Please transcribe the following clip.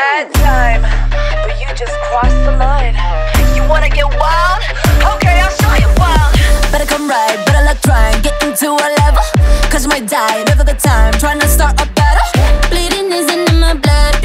bad time, but you just crossed the line. You wanna get wild? Okay, I'll show you wild. Better come right, better luck trying, get into a level. Cause you might die, never the time, trying to start a battle. Bleeding is in my blood.